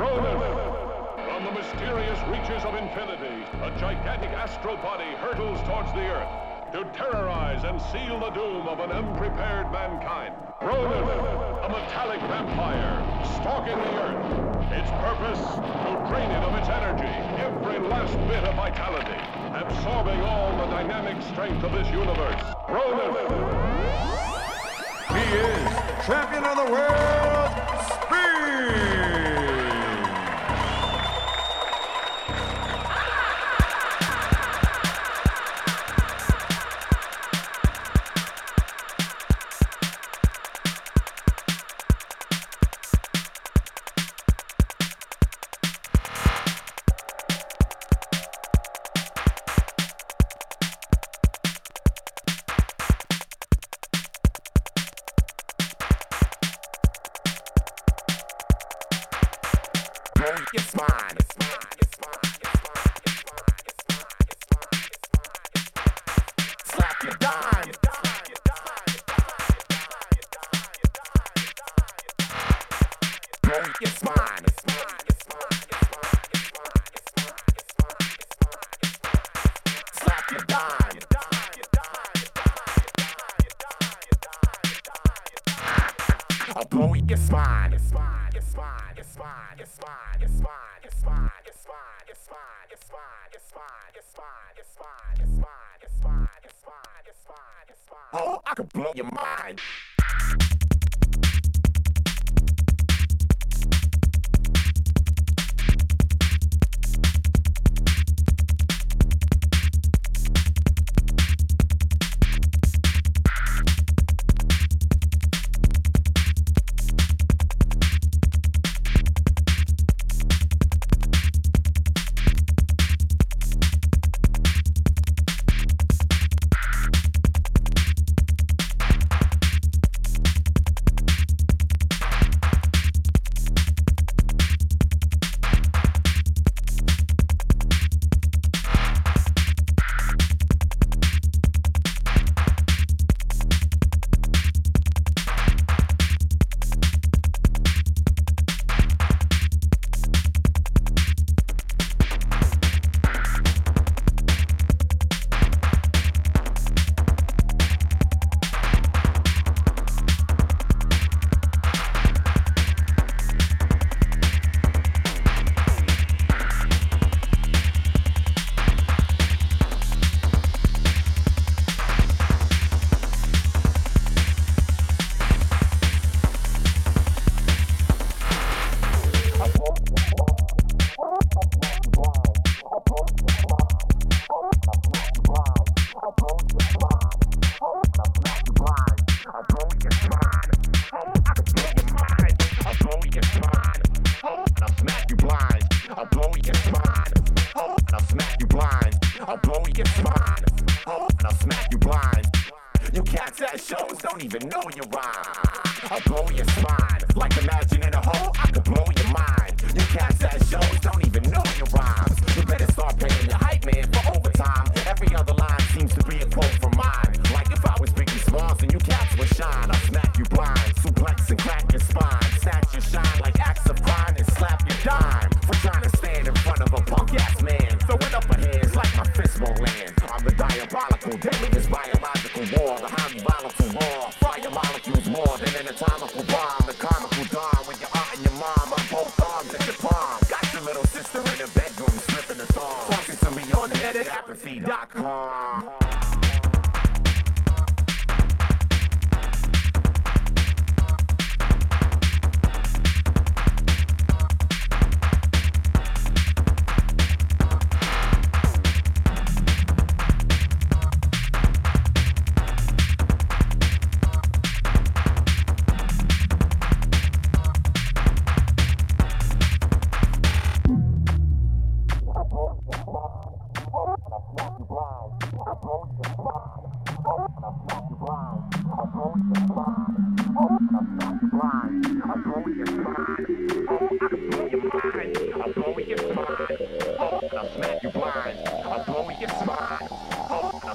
Ronan! From the mysterious reaches of infinity, a gigantic astral body hurtles towards the Earth to terrorize and seal the doom of an unprepared mankind. Ronan, a metallic vampire, stalking the Earth. Its purpose, to drain it of its energy, every last bit of vitality, absorbing all the dynamic strength of this universe. Ronan! He is champion of the world, Speed! Could blow your mind.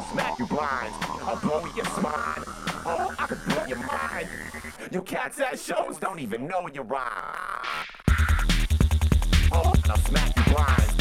I'll smack you blind. I'll blow your spine. Oh, I could blow your mind. You cats at shows don't even know you rhyme. Oh, I'll smack you blind.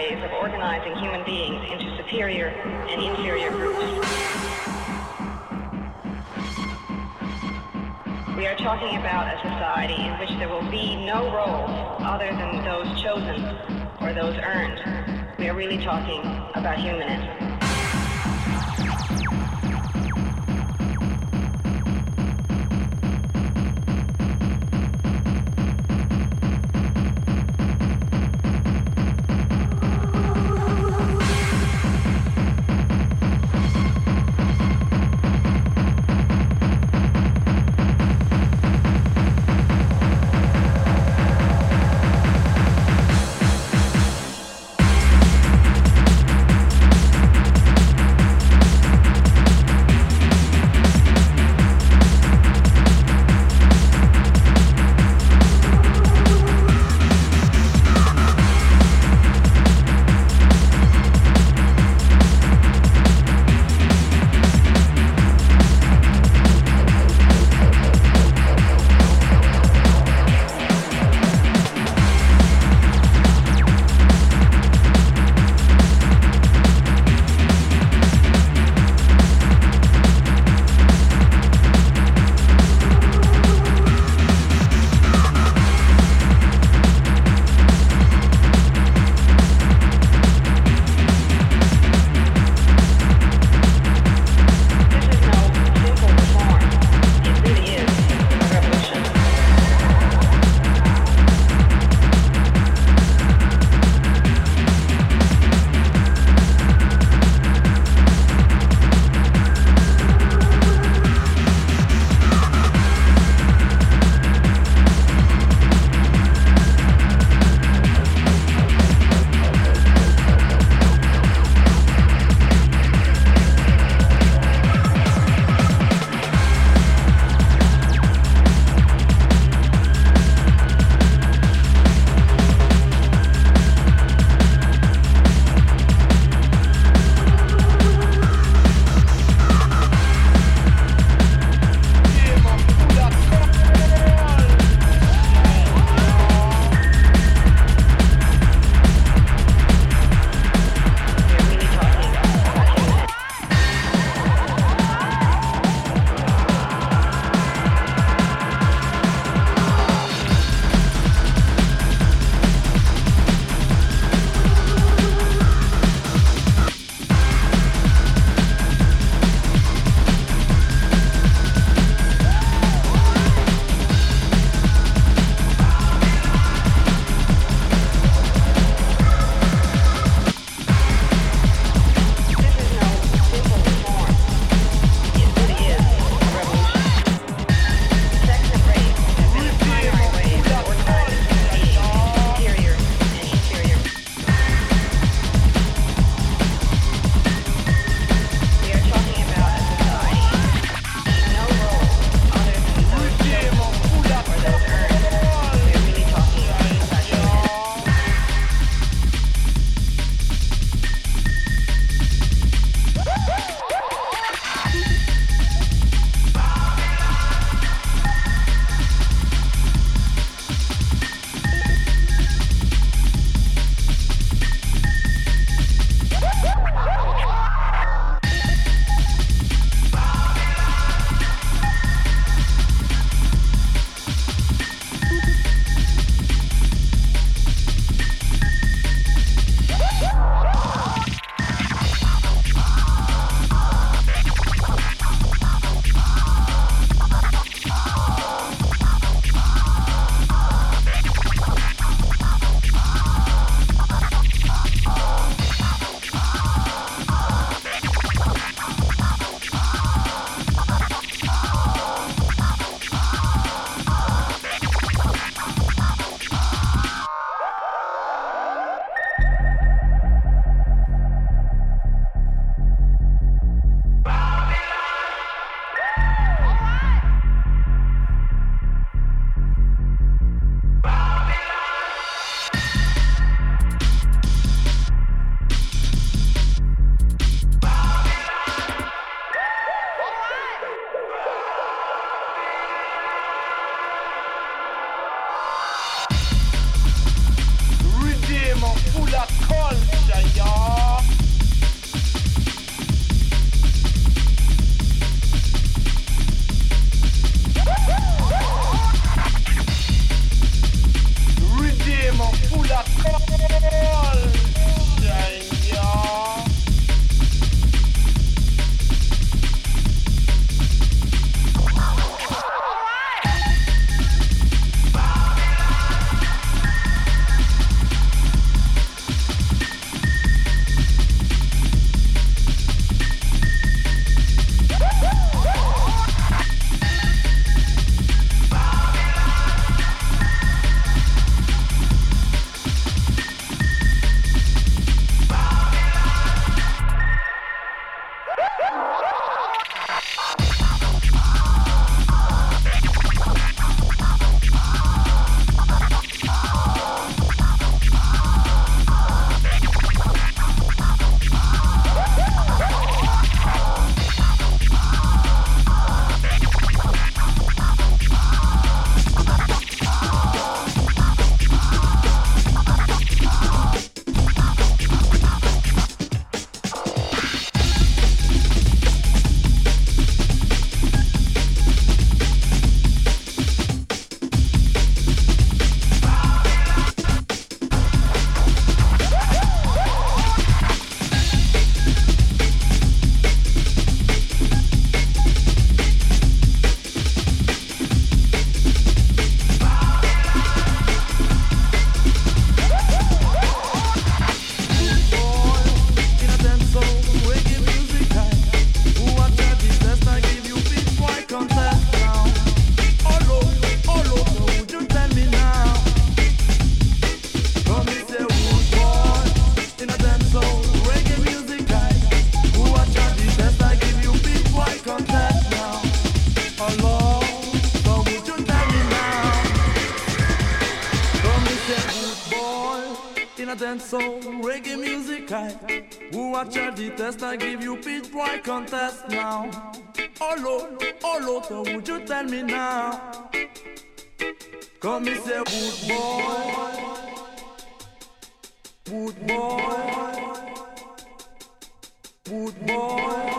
ways of organizing human beings into superior and inferior groups. We are talking about a society in which there will be no roles other than those chosen or those earned. We are really talking about humanism. Jah the test, I give you pitch boy contest now. Hello, hello, so would you tell me now? Come me say good boy, good boy, good boy.